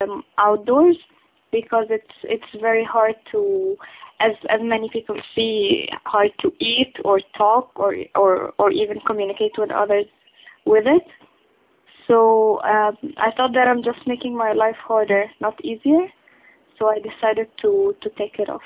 um, outdoors because it's it's very hard to as as many people see hard to eat or talk or or or even communicate with others with it. So um, I thought that I'm just making my life harder not easier. So I decided to to take it off.